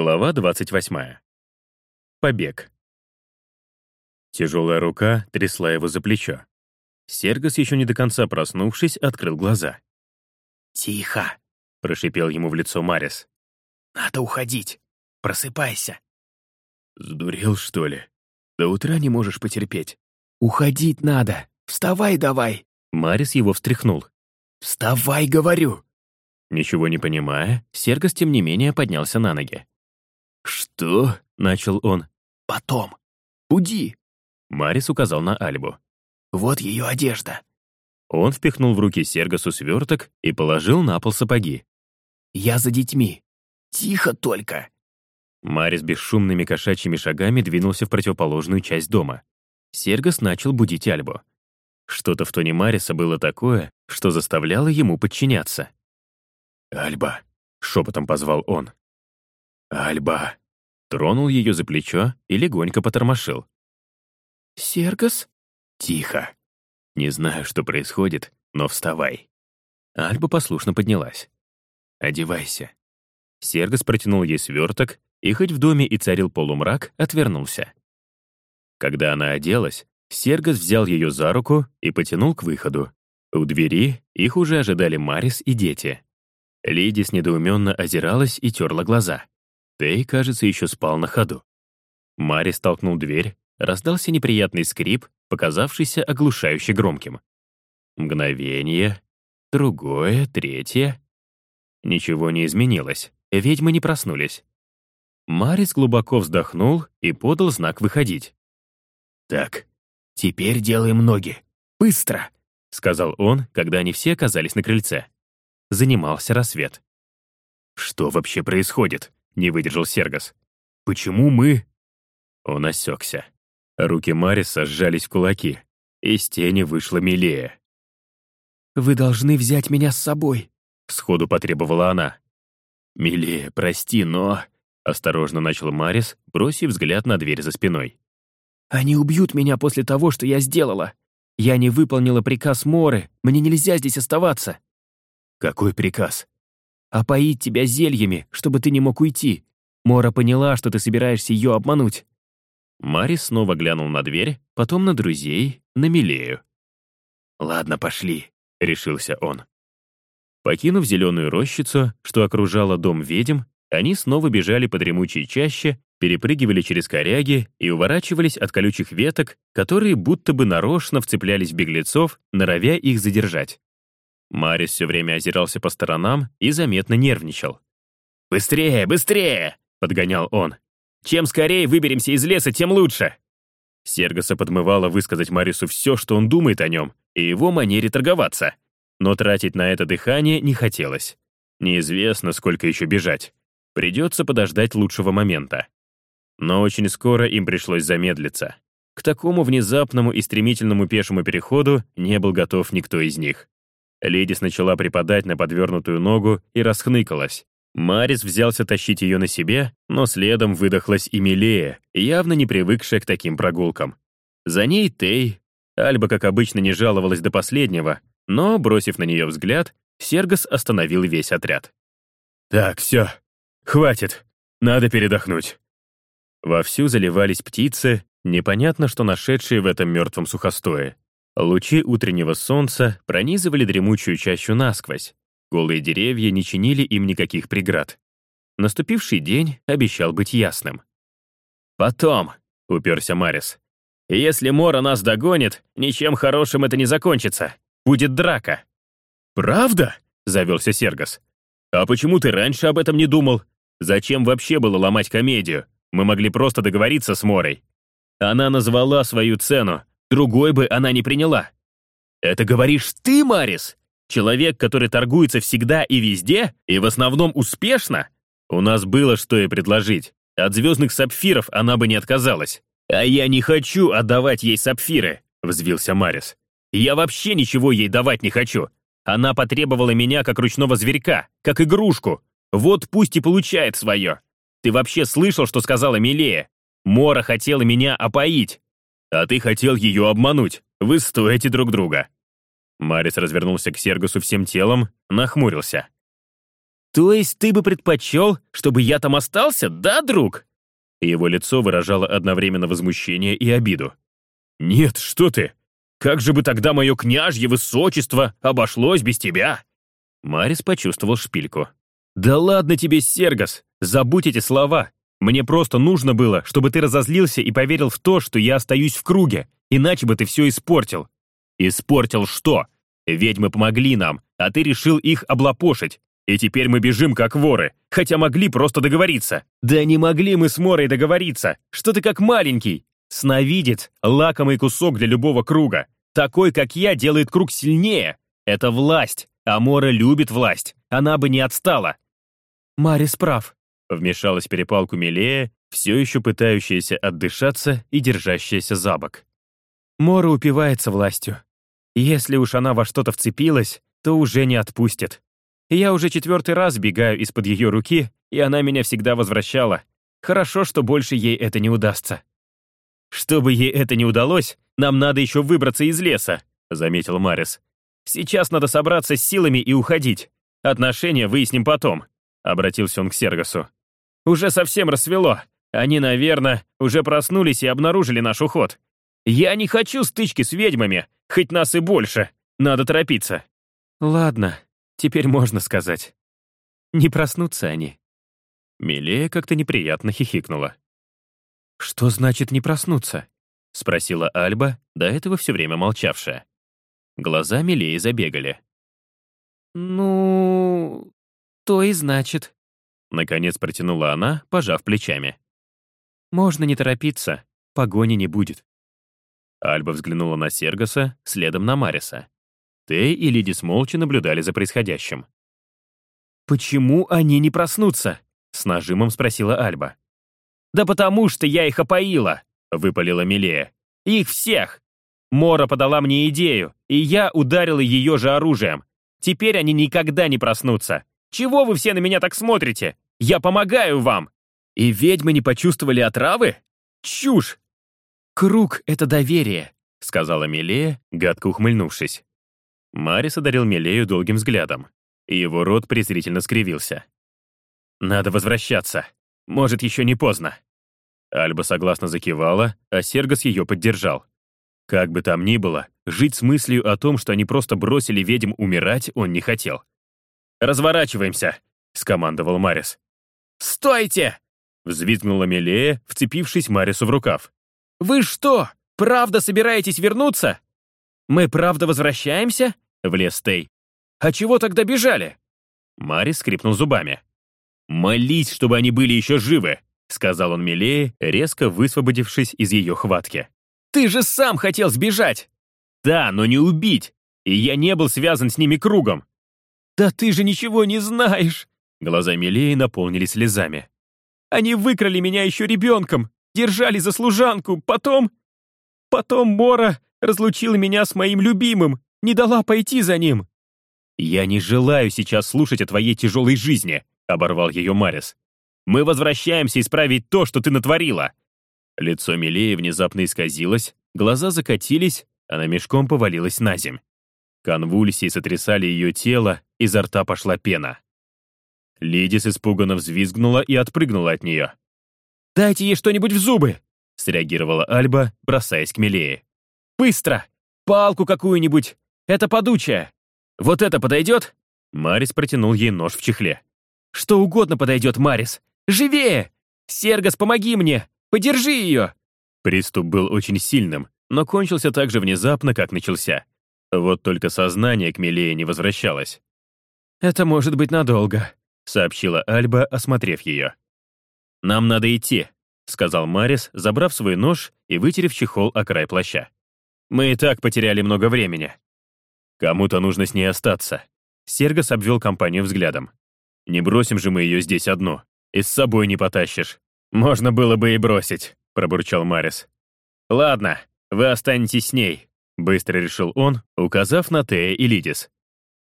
Глава 28. Побег. Тяжелая рука трясла его за плечо. Сергос, еще не до конца проснувшись, открыл глаза. «Тихо!» — прошипел ему в лицо Марис. «Надо уходить! Просыпайся!» «Сдурел, что ли? До утра не можешь потерпеть?» «Уходить надо! Вставай давай!» Марис его встряхнул. «Вставай, говорю!» Ничего не понимая, Сергос, тем не менее, поднялся на ноги. «Что?» — начал он. «Потом. Буди!» Марис указал на Альбу. «Вот ее одежда». Он впихнул в руки Сергосу сверток и положил на пол сапоги. «Я за детьми. Тихо только!» Марис бесшумными кошачьими шагами двинулся в противоположную часть дома. Сергос начал будить Альбу. Что-то в тоне Мариса было такое, что заставляло ему подчиняться. «Альба», — шепотом позвал он. «Альба!» Тронул ее за плечо и легонько потормошил. «Сергос?» «Тихо. Не знаю, что происходит, но вставай». Альба послушно поднялась. «Одевайся». Сергос протянул ей сверток, и хоть в доме и царил полумрак, отвернулся. Когда она оделась, Сергос взял ее за руку и потянул к выходу. У двери их уже ожидали Марис и дети. Лидис недоуменно озиралась и терла глаза. Тей, кажется, еще спал на ходу. Мари столкнул дверь, раздался неприятный скрип, показавшийся оглушающе громким. Мгновение, другое, третье. Ничего не изменилось, ведьмы не проснулись. Марис глубоко вздохнул и подал знак выходить. «Так, теперь делаем ноги. Быстро!» — сказал он, когда они все оказались на крыльце. Занимался рассвет. «Что вообще происходит?» Не выдержал Сергос. «Почему мы...» Он осекся. Руки Мариса сжались в кулаки. Из тени вышла Милея. «Вы должны взять меня с собой», — сходу потребовала она. «Милея, прости, но...» — осторожно начал Марис, бросив взгляд на дверь за спиной. «Они убьют меня после того, что я сделала. Я не выполнила приказ Моры, мне нельзя здесь оставаться». «Какой приказ?» Опоить тебя зельями, чтобы ты не мог уйти. Мора поняла, что ты собираешься ее обмануть». Марис снова глянул на дверь, потом на друзей, на Милею. «Ладно, пошли», — решился он. Покинув зеленую рощицу, что окружала дом ведьм, они снова бежали по дремучей чаще, перепрыгивали через коряги и уворачивались от колючих веток, которые будто бы нарочно вцеплялись в беглецов, норовя их задержать. Марис все время озирался по сторонам и заметно нервничал. «Быстрее, быстрее!» — подгонял он. «Чем скорее выберемся из леса, тем лучше!» Сергоса подмывало высказать Марису все, что он думает о нем, и его манере торговаться. Но тратить на это дыхание не хотелось. Неизвестно, сколько еще бежать. Придется подождать лучшего момента. Но очень скоро им пришлось замедлиться. К такому внезапному и стремительному пешему переходу не был готов никто из них. Ледис начала припадать на подвернутую ногу и расхныкалась. Марис взялся тащить ее на себе, но следом выдохлась и Милея, явно не привыкшая к таким прогулкам. За ней Тей. Альба, как обычно, не жаловалась до последнего, но, бросив на нее взгляд, Сергос остановил весь отряд. «Так, все, хватит, надо передохнуть». Вовсю заливались птицы, непонятно, что нашедшие в этом мертвом сухостое. Лучи утреннего солнца пронизывали дремучую чащу насквозь. Голые деревья не чинили им никаких преград. Наступивший день обещал быть ясным. «Потом», — уперся Марис, — «если Мора нас догонит, ничем хорошим это не закончится. Будет драка». «Правда?» — завелся Сергос. «А почему ты раньше об этом не думал? Зачем вообще было ломать комедию? Мы могли просто договориться с Морой. Она назвала свою цену, Другой бы она не приняла. Это говоришь ты, Марис? Человек, который торгуется всегда и везде, и в основном успешно? У нас было что ей предложить. От звездных сапфиров она бы не отказалась. А я не хочу отдавать ей сапфиры, взвился Марис. Я вообще ничего ей давать не хочу. Она потребовала меня как ручного зверька, как игрушку. Вот пусть и получает свое. Ты вообще слышал, что сказала Милея? Мора хотела меня опоить. А ты хотел ее обмануть. Вы стоите друг друга». Марис развернулся к Сергусу всем телом, нахмурился. То есть ты бы предпочел, чтобы я там остался, да, друг?» Его лицо выражало одновременно возмущение и обиду. «Нет, что ты! Как же бы тогда мое княжье высочество обошлось без тебя?» Марис почувствовал шпильку. «Да ладно тебе, Сергас! Забудь эти слова! Мне просто нужно было, чтобы ты разозлился и поверил в то, что я остаюсь в круге, иначе бы ты все испортил». «Испортил что? Ведьмы помогли нам, а ты решил их облапошить. И теперь мы бежим как воры, хотя могли просто договориться. Да не могли мы с Морой договориться. Что ты как маленький? Сновидец — лакомый кусок для любого круга. Такой, как я, делает круг сильнее. Это власть, а Мора любит власть. Она бы не отстала. Марис прав. Вмешалась перепалку Милея, все еще пытающаяся отдышаться и держащаяся за бок. Мора упивается властью. Если уж она во что-то вцепилась, то уже не отпустит. Я уже четвертый раз бегаю из-под ее руки, и она меня всегда возвращала. Хорошо, что больше ей это не удастся. «Чтобы ей это не удалось, нам надо еще выбраться из леса», — заметил Марис. «Сейчас надо собраться с силами и уходить. Отношения выясним потом», — обратился он к Сергасу. «Уже совсем рассвело. Они, наверное, уже проснулись и обнаружили наш уход. Я не хочу стычки с ведьмами, хоть нас и больше. Надо торопиться». «Ладно», Теперь можно сказать. Не проснутся они. Милея как-то неприятно хихикнула. «Что значит не проснуться?» — спросила Альба, до этого все время молчавшая. Глаза Милеи забегали. «Ну, то и значит», — наконец протянула она, пожав плечами. «Можно не торопиться, погони не будет». Альба взглянула на Сергоса, следом на Мариса. Тей и Лидис молча наблюдали за происходящим. «Почему они не проснутся?» — с нажимом спросила Альба. «Да потому что я их опоила!» — выпалила Милея. «Их всех! Мора подала мне идею, и я ударила ее же оружием. Теперь они никогда не проснутся. Чего вы все на меня так смотрите? Я помогаю вам!» «И ведьмы не почувствовали отравы? Чушь!» «Круг — это доверие», — сказала Милея, гадко ухмыльнувшись. Марис одарил Милею долгим взглядом, и его рот презрительно скривился. «Надо возвращаться. Может, еще не поздно». Альба согласно закивала, а Сергос ее поддержал. Как бы там ни было, жить с мыслью о том, что они просто бросили ведьм умирать, он не хотел. «Разворачиваемся!» — скомандовал Марис. «Стойте!» — взвизгнула Милея, вцепившись Марису в рукав. «Вы что, правда собираетесь вернуться?» «Мы правда возвращаемся?» — влез Тей. «А чего тогда бежали?» Мари скрипнул зубами. «Молись, чтобы они были еще живы», — сказал он милее, резко высвободившись из ее хватки. «Ты же сам хотел сбежать!» «Да, но не убить, и я не был связан с ними кругом». «Да ты же ничего не знаешь!» Глаза Милеи наполнились слезами. «Они выкрали меня еще ребенком, держали за служанку, потом... Потом Мора разлучила меня с моим любимым, не дала пойти за ним». «Я не желаю сейчас слушать о твоей тяжелой жизни», — оборвал ее Марис. «Мы возвращаемся исправить то, что ты натворила». Лицо Милеи внезапно исказилось, глаза закатились, она мешком повалилась на земь. Конвульсии сотрясали ее тело, изо рта пошла пена. Лидис испуганно взвизгнула и отпрыгнула от нее. «Дайте ей что-нибудь в зубы!» — среагировала Альба, бросаясь к Милее. Быстро! Палку какую-нибудь! Это подучая! Вот это подойдет?» Марис протянул ей нож в чехле. «Что угодно подойдет, Марис! Живее! Сергас, помоги мне! Подержи ее!» Приступ был очень сильным, но кончился так же внезапно, как начался. Вот только сознание к Милее не возвращалось. «Это может быть надолго», — сообщила Альба, осмотрев ее. «Нам надо идти», — сказал Марис, забрав свой нож и вытерев чехол о край плаща. Мы и так потеряли много времени. Кому-то нужно с ней остаться. Сергос обвел компанию взглядом. Не бросим же мы ее здесь одну. И с собой не потащишь. Можно было бы и бросить, пробурчал Марис. Ладно, вы останетесь с ней, быстро решил он, указав на Тея и Лидис.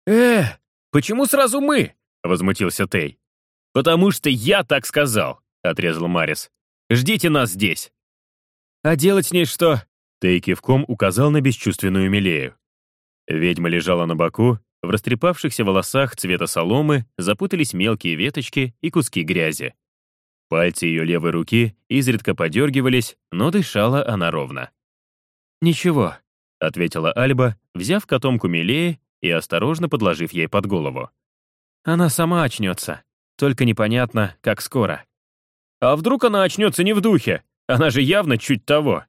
«Э, почему сразу мы?» — возмутился Тей. «Потому что я так сказал», — отрезал Марис. «Ждите нас здесь». «А делать с ней что?» Тей кивком указал на бесчувственную Милею. Ведьма лежала на боку, В растрепавшихся волосах цвета соломы запутались мелкие веточки и куски грязи. Пальцы ее левой руки изредка подергивались, но дышала она ровно. «Ничего», — ответила Альба, взяв котомку милее и осторожно подложив ей под голову. «Она сама очнется, только непонятно, как скоро». «А вдруг она очнется не в духе? Она же явно чуть того».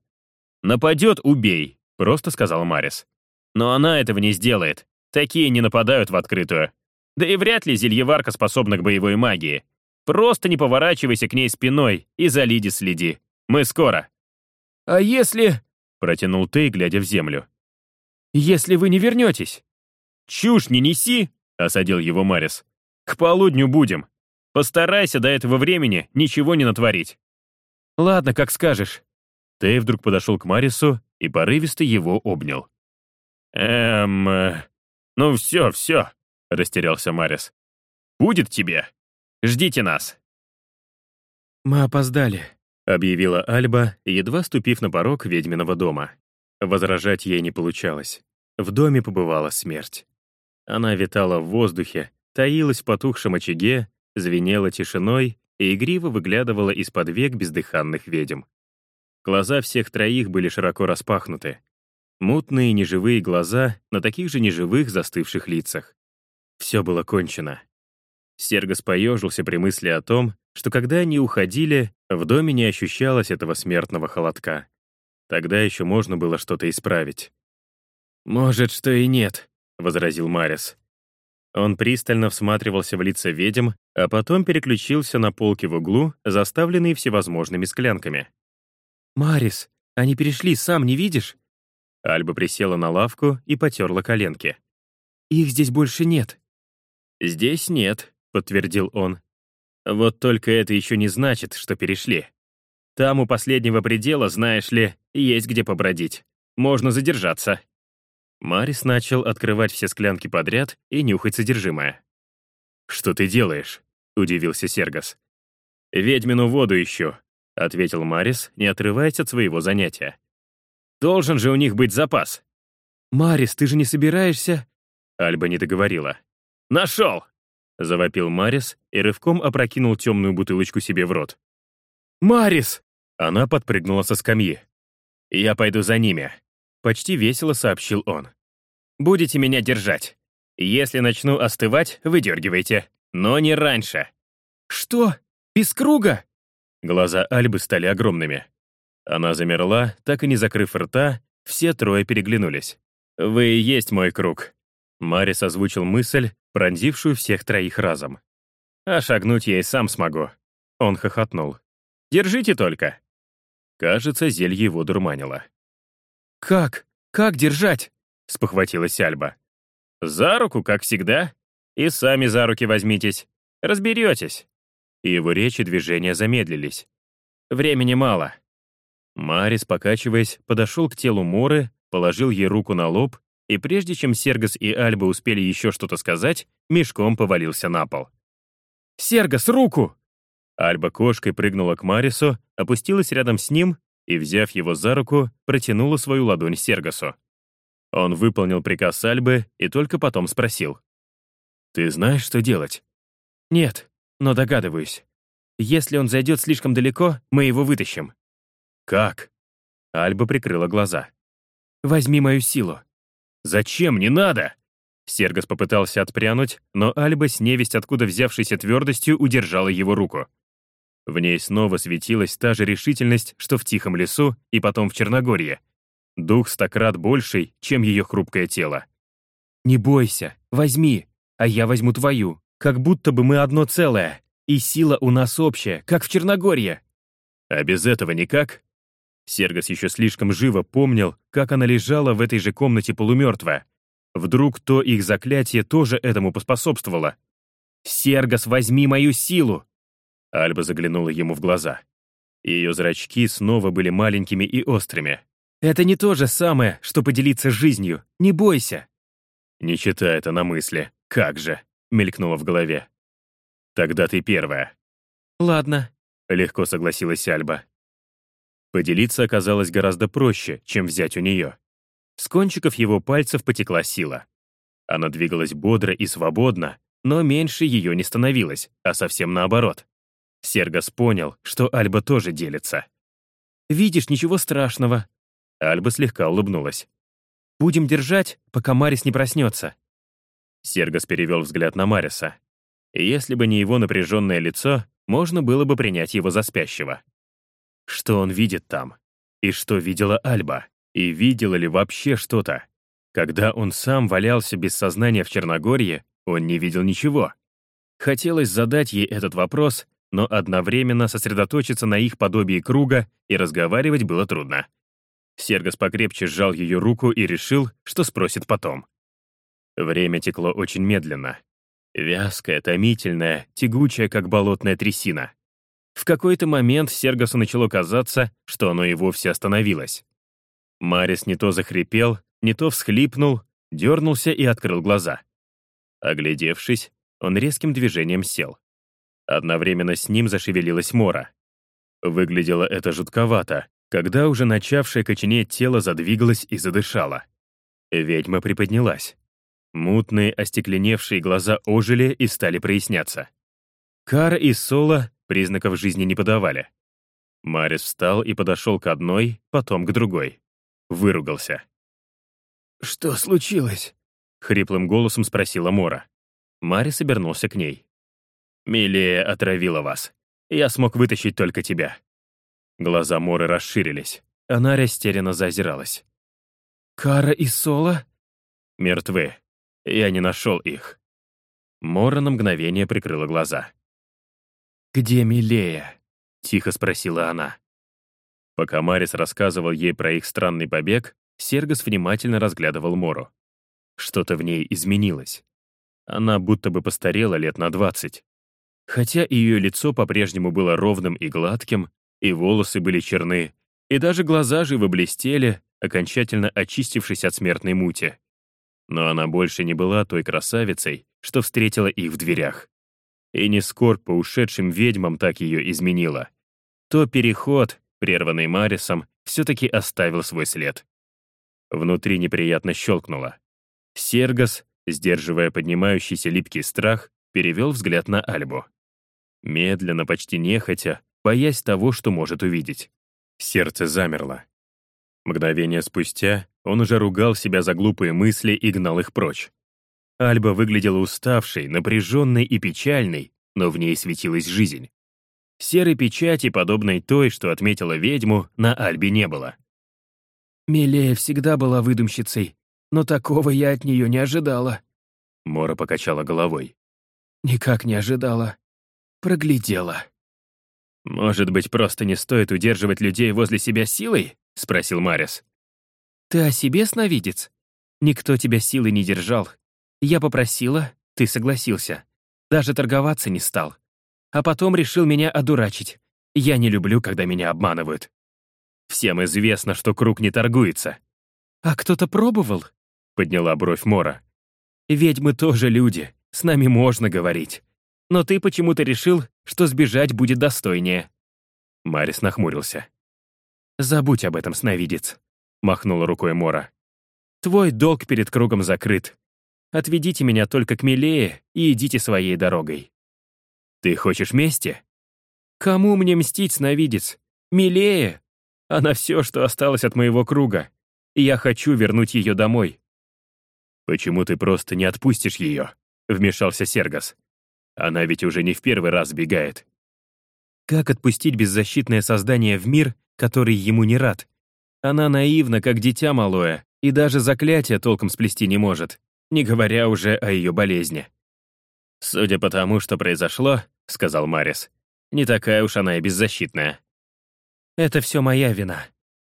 «Нападет — убей», — просто сказал Марис. «Но она этого не сделает. Такие не нападают в открытую. Да и вряд ли зельеварка способна к боевой магии. Просто не поворачивайся к ней спиной и за Лиди следи. Мы скоро». «А если...» — протянул Тей, глядя в землю. «Если вы не вернетесь?» «Чушь не неси!» — осадил его Марис. «К полудню будем. Постарайся до этого времени ничего не натворить». «Ладно, как скажешь». Тей вдруг подошел к Марису и порывисто его обнял. «Эм... Э, ну все, все», — растерялся Марис. «Будет тебе. Ждите нас». «Мы опоздали», — объявила Альба, едва ступив на порог ведьминого дома. Возражать ей не получалось. В доме побывала смерть. Она витала в воздухе, таилась в потухшем очаге, звенела тишиной и игриво выглядывала из-под век бездыханных ведьм. Глаза всех троих были широко распахнуты. Мутные неживые глаза на таких же неживых застывших лицах. Все было кончено. Сергос поежился при мысли о том, что когда они уходили, в доме не ощущалось этого смертного холодка. Тогда еще можно было что-то исправить. «Может, что и нет», — возразил Марис. Он пристально всматривался в лица ведьм, а потом переключился на полки в углу, заставленные всевозможными склянками. «Марис, они перешли, сам не видишь?» Альба присела на лавку и потерла коленки. «Их здесь больше нет». «Здесь нет», — подтвердил он. «Вот только это еще не значит, что перешли. Там у последнего предела, знаешь ли, есть где побродить. Можно задержаться». Марис начал открывать все склянки подряд и нюхать содержимое. «Что ты делаешь?» — удивился Сергас. «Ведьмину воду ищу», — ответил Марис, не отрываясь от своего занятия. «Должен же у них быть запас». «Марис, ты же не собираешься?» Альба не договорила. «Нашел!» — завопил Марис и рывком опрокинул темную бутылочку себе в рот. «Марис!» Она подпрыгнула со скамьи. «Я пойду за ними», Почти весело сообщил он. «Будете меня держать. Если начну остывать, выдергивайте. Но не раньше». «Что? Без круга?» Глаза Альбы стали огромными. Она замерла, так и не закрыв рта, все трое переглянулись. «Вы и есть мой круг». Марис озвучил мысль, пронзившую всех троих разом. «А шагнуть я и сам смогу». Он хохотнул. «Держите только». Кажется, зелье его дурманило. «Как? Как держать?» — спохватилась Альба. «За руку, как всегда. И сами за руки возьмитесь. Разберетесь». И его речи движения замедлились. Времени мало. Марис, покачиваясь, подошел к телу Моры, положил ей руку на лоб, и прежде чем Сергас и Альба успели еще что-то сказать, мешком повалился на пол. «Сергас, руку!» Альба кошкой прыгнула к Марису, опустилась рядом с ним и, взяв его за руку, протянула свою ладонь Сергасу. Он выполнил приказ Альбы и только потом спросил. «Ты знаешь, что делать?» «Нет, но догадываюсь. Если он зайдет слишком далеко, мы его вытащим». «Как?» Альба прикрыла глаза. «Возьми мою силу». «Зачем? Не надо!» Сергас попытался отпрянуть, но Альба с невесть откуда взявшейся твердостью удержала его руку. В ней снова светилась та же решительность, что в Тихом лесу и потом в Черногории. Дух стократ больший, чем ее хрупкое тело. «Не бойся, возьми, а я возьму твою, как будто бы мы одно целое, и сила у нас общая, как в Черногории». «А без этого никак?» Сергас еще слишком живо помнил, как она лежала в этой же комнате полумертвая. Вдруг то их заклятие тоже этому поспособствовало. «Сергас, возьми мою силу!» Альба заглянула ему в глаза. Ее зрачки снова были маленькими и острыми. «Это не то же самое, что поделиться жизнью. Не бойся!» «Не читай это на мысли. Как же!» — мелькнуло в голове. «Тогда ты первая». «Ладно», — легко согласилась Альба. Поделиться оказалось гораздо проще, чем взять у нее. С кончиков его пальцев потекла сила. Она двигалась бодро и свободно, но меньше ее не становилось, а совсем наоборот. Сергас понял, что Альба тоже делится. «Видишь, ничего страшного». Альба слегка улыбнулась. «Будем держать, пока Марис не проснется». Сергас перевел взгляд на Мариса. Если бы не его напряженное лицо, можно было бы принять его за спящего. Что он видит там? И что видела Альба? И видела ли вообще что-то? Когда он сам валялся без сознания в Черногории, он не видел ничего. Хотелось задать ей этот вопрос, но одновременно сосредоточиться на их подобии круга и разговаривать было трудно. Сергос покрепче сжал ее руку и решил, что спросит потом. Время текло очень медленно. Вязкое, томительное, тягучее, как болотная трясина. В какой-то момент Сергосу начало казаться, что оно и вовсе остановилось. Марис не то захрипел, не то всхлипнул, дернулся и открыл глаза. Оглядевшись, он резким движением сел. Одновременно с ним зашевелилась Мора. Выглядело это жутковато, когда уже начавшее коченеть тело задвигалось и задышало. Ведьма приподнялась. Мутные, остекленевшие глаза ожили и стали проясняться. Кар и Соло признаков жизни не подавали. Марис встал и подошел к одной, потом к другой. Выругался. «Что случилось?» — хриплым голосом спросила Мора. Марис обернулся к ней. «Милея отравила вас. Я смог вытащить только тебя». Глаза Моры расширились. Она растерянно зазиралась. «Кара и Соло?» «Мертвы. Я не нашел их». Мора на мгновение прикрыла глаза. «Где Милея?» — тихо спросила она. Пока Марис рассказывал ей про их странный побег, Сергос внимательно разглядывал Мору. Что-то в ней изменилось. Она будто бы постарела лет на двадцать. Хотя ее лицо по-прежнему было ровным и гладким, и волосы были черны, и даже глаза живо блестели, окончательно очистившись от смертной мути. Но она больше не была той красавицей, что встретила их в дверях. И не скорбь по ушедшим ведьмам так ее изменила. То переход, прерванный Марисом, все-таки оставил свой след. Внутри неприятно щелкнуло. Сергос, сдерживая поднимающийся липкий страх, перевел взгляд на Альбу. Медленно, почти нехотя, боясь того, что может увидеть. Сердце замерло. Мгновение спустя он уже ругал себя за глупые мысли и гнал их прочь. Альба выглядела уставшей, напряженной и печальной, но в ней светилась жизнь. Серой печати, подобной той, что отметила ведьму, на Альбе не было. «Милея всегда была выдумщицей, но такого я от нее не ожидала». Мора покачала головой. «Никак не ожидала. Проглядела». «Может быть, просто не стоит удерживать людей возле себя силой?» — спросил Марис. «Ты о себе сновидец? Никто тебя силой не держал. Я попросила, ты согласился. Даже торговаться не стал. А потом решил меня одурачить. Я не люблю, когда меня обманывают. Всем известно, что круг не торгуется. А кто-то пробовал? Подняла бровь Мора. Ведьмы тоже люди, с нами можно говорить. Но ты почему-то решил, что сбежать будет достойнее. Марис нахмурился. «Забудь об этом, сновидец», — махнула рукой Мора. «Твой долг перед кругом закрыт. Отведите меня только к Милее и идите своей дорогой». «Ты хочешь мести?» «Кому мне мстить, сновидец? Милее? Она все, что осталось от моего круга. Я хочу вернуть ее домой». «Почему ты просто не отпустишь ее?» — вмешался Сергас. «Она ведь уже не в первый раз бегает». Как отпустить беззащитное создание в мир, который ему не рад? Она наивна, как дитя малое, и даже заклятие толком сплести не может, не говоря уже о ее болезни. «Судя по тому, что произошло», — сказал Марис, «не такая уж она и беззащитная». «Это все моя вина.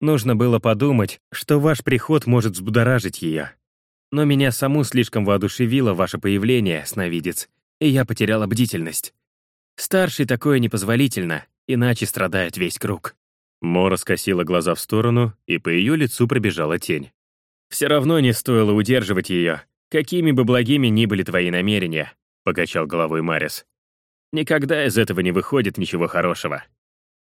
Нужно было подумать, что ваш приход может взбудоражить ее. Но меня саму слишком воодушевило ваше появление, сновидец, и я потеряла бдительность. Старший такое непозволительно, иначе страдает весь круг». Мора скосила глаза в сторону, и по ее лицу пробежала тень. «Все равно не стоило удерживать ее, какими бы благими ни были твои намерения покачал головой Марис. Никогда из этого не выходит ничего хорошего.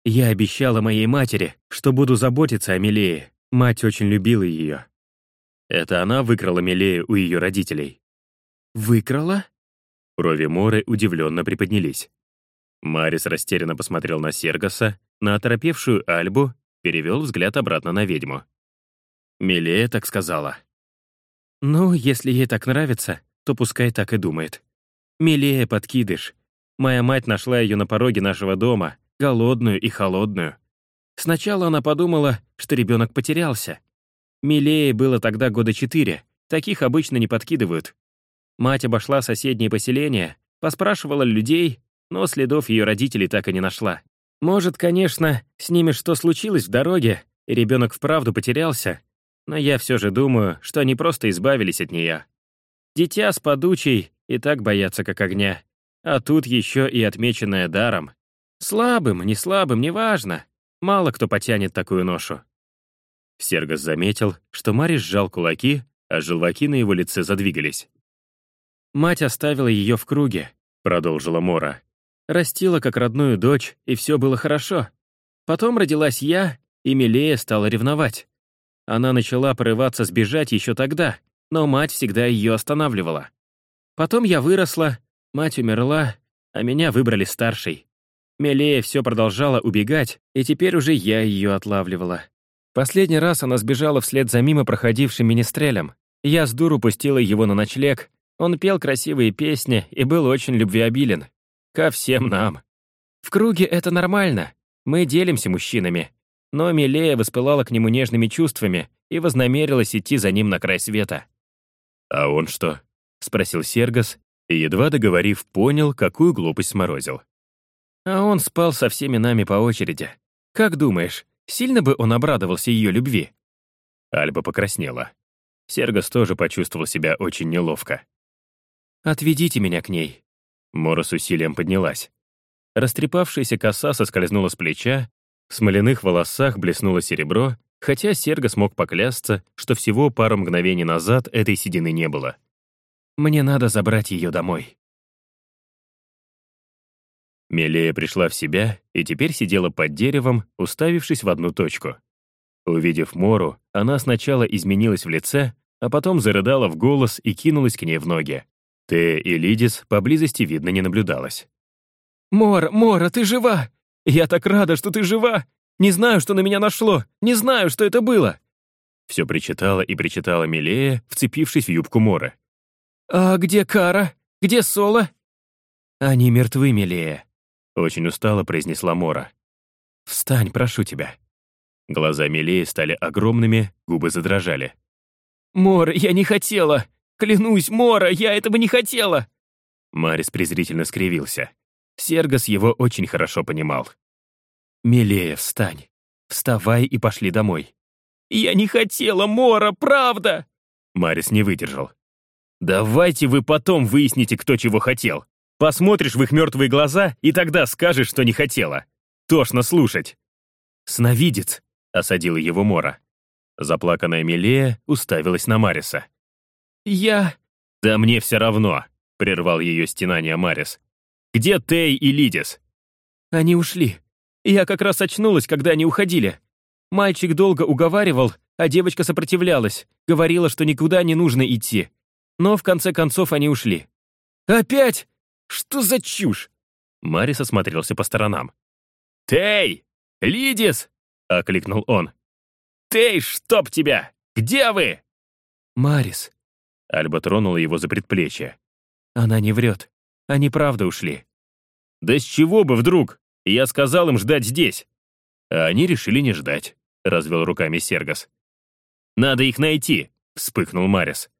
Я обещала моей матери, что буду заботиться о Милее. Мать очень любила ее. Это она выкрала Милею у ее родителей. «Выкрала?» Брови Моры удивленно приподнялись. Марис растерянно посмотрел на Сергоса, на оторопевшую Альбу, перевел взгляд обратно на ведьму. Милея так сказала. «Ну, если ей так нравится, то пускай так и думает. Милея подкидыш. Моя мать нашла ее на пороге нашего дома, голодную и холодную. Сначала она подумала, что ребенок потерялся. Милее было тогда года четыре, таких обычно не подкидывают. Мать обошла соседние поселения, поспрашивала людей, но следов ее родителей так и не нашла. Может, конечно, с ними что случилось в дороге, и ребенок вправду потерялся, но я все же думаю, что они просто избавились от нее. Дитя с подучей и так боятся как огня, а тут еще и отмеченное даром. Слабым, не слабым, неважно. Мало кто потянет такую ношу. Сергос заметил, что Марис сжал кулаки, а желваки на его лице задвигались. «Мать оставила ее в круге», — продолжила Мора. «Растила как родную дочь, и все было хорошо. Потом родилась я, и Милея стала ревновать. Она начала порываться сбежать еще тогда, но мать всегда ее останавливала. Потом я выросла, мать умерла, а меня выбрали старшей. Милея все продолжала убегать, и теперь уже я ее отлавливала. Последний раз она сбежала вслед за мимо проходившим министрелем. Я с дуру пустила его на ночлег, он пел красивые песни и был очень любвеобилен. Ко всем нам. В круге это нормально. Мы делимся мужчинами. Но Милея воспылала к нему нежными чувствами и вознамерилась идти за ним на край света. «А он что?» — спросил Сергос, и, едва договорив, понял, какую глупость сморозил. А он спал со всеми нами по очереди. Как думаешь, сильно бы он обрадовался ее любви?» Альба покраснела. Сергос тоже почувствовал себя очень неловко. «Отведите меня к ней». Мора с усилием поднялась. Растрепавшаяся коса соскользнула с плеча, в смоляных волосах блеснуло серебро, хотя Серго смог поклясться, что всего пару мгновений назад этой седины не было. «Мне надо забрать ее домой». Мелея пришла в себя и теперь сидела под деревом, уставившись в одну точку. Увидев Мору, она сначала изменилась в лице, а потом зарыдала в голос и кинулась к ней в ноги. Ты и Лидис поблизости видно не наблюдалось. «Мора, Мора, ты жива! Я так рада, что ты жива! Не знаю, что на меня нашло! Не знаю, что это было!» Все причитала и причитала Милея, вцепившись в юбку Мора. «А где Кара? Где Соло?» «Они мертвы, Милея», — очень устало произнесла Мора. «Встань, прошу тебя». Глаза Милеи стали огромными, губы задрожали. «Мора, я не хотела! Клянусь, Мора, я этого не хотела!» Марис презрительно скривился. Сергос его очень хорошо понимал. «Милея, встань. Вставай и пошли домой». «Я не хотела, Мора, правда!» Марис не выдержал. «Давайте вы потом выясните, кто чего хотел. Посмотришь в их мертвые глаза, и тогда скажешь, что не хотела. Тошно слушать». «Сновидец», — осадила его Мора. Заплаканная Милея уставилась на Мариса. «Я...» «Да мне все равно», — прервал ее стенание Марис. «Где Тей и Лидис?» «Они ушли. Я как раз очнулась, когда они уходили. Мальчик долго уговаривал, а девочка сопротивлялась, говорила, что никуда не нужно идти. Но в конце концов они ушли. «Опять? Что за чушь?» Марис осмотрелся по сторонам. «Тей! Лидис!» — окликнул он. «Тей, чтоб тебя! Где вы?» «Марис», Альба тронула его за предплечье. «Она не врет. Они правда ушли». «Да с чего бы вдруг? Я сказал им ждать здесь». А они решили не ждать, — развел руками Сергос. «Надо их найти», — вспыхнул Марис.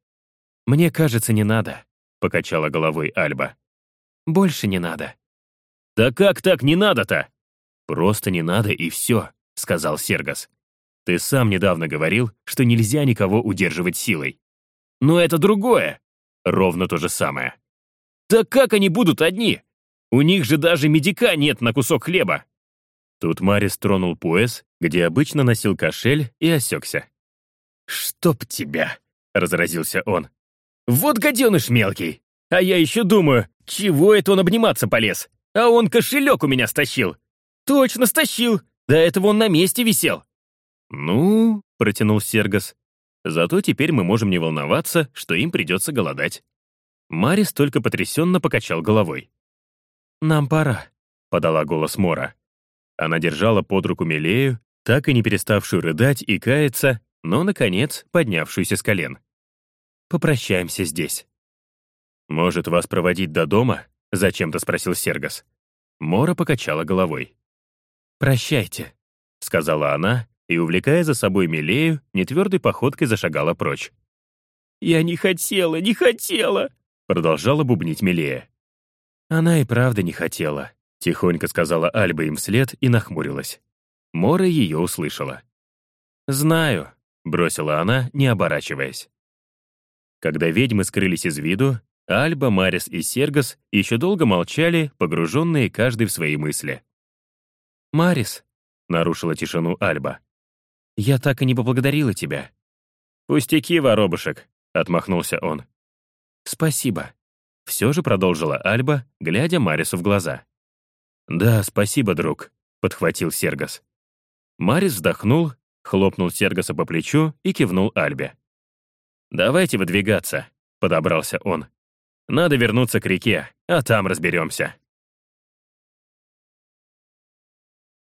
«Мне кажется, не надо», — покачала головой Альба. «Больше не надо». «Да как так не надо-то?» «Просто не надо и все», — сказал Сергос. «Ты сам недавно говорил, что нельзя никого удерживать силой. Но это другое. Ровно то же самое. Да как они будут одни? У них же даже медика нет на кусок хлеба. Тут Марис тронул пояс, где обычно носил кошель, и осекся. «Чтоб тебя!» — разразился он. «Вот гаденыш мелкий! А я еще думаю, чего это он обниматься полез? А он кошелек у меня стащил! Точно стащил! До этого он на месте висел!» «Ну...» — протянул Сергос. Зато теперь мы можем не волноваться, что им придется голодать. Марис только потрясенно покачал головой. «Нам пора», — подала голос Мора. Она держала под руку Милею, так и не переставшую рыдать и каяться, но, наконец, поднявшуюся с колен. «Попрощаемся здесь». «Может, вас проводить до дома?» — зачем-то спросил Сергас. Мора покачала головой. «Прощайте», — сказала она, и, увлекая за собой Милею, нетвердой походкой зашагала прочь. «Я не хотела, не хотела!» — продолжала бубнить Милея. Она и правда не хотела, Тихонько сказала Альба им вслед и нахмурилась. Мора ее услышала. «Знаю», — бросила она, не оборачиваясь. Когда ведьмы скрылись из виду, Альба, Марис и Сергас еще долго молчали, погруженные каждый в свои мысли. «Марис», — нарушила тишину Альба, — «я так и не поблагодарила тебя». «Пустяки, воробушек», — отмахнулся он. «Спасибо», — все же продолжила Альба, глядя Марису в глаза. «Да, спасибо, друг», — подхватил Сергас. Марис вздохнул, хлопнул Сергаса по плечу и кивнул Альбе. «Давайте выдвигаться», — подобрался он. «Надо вернуться к реке, а там разберемся».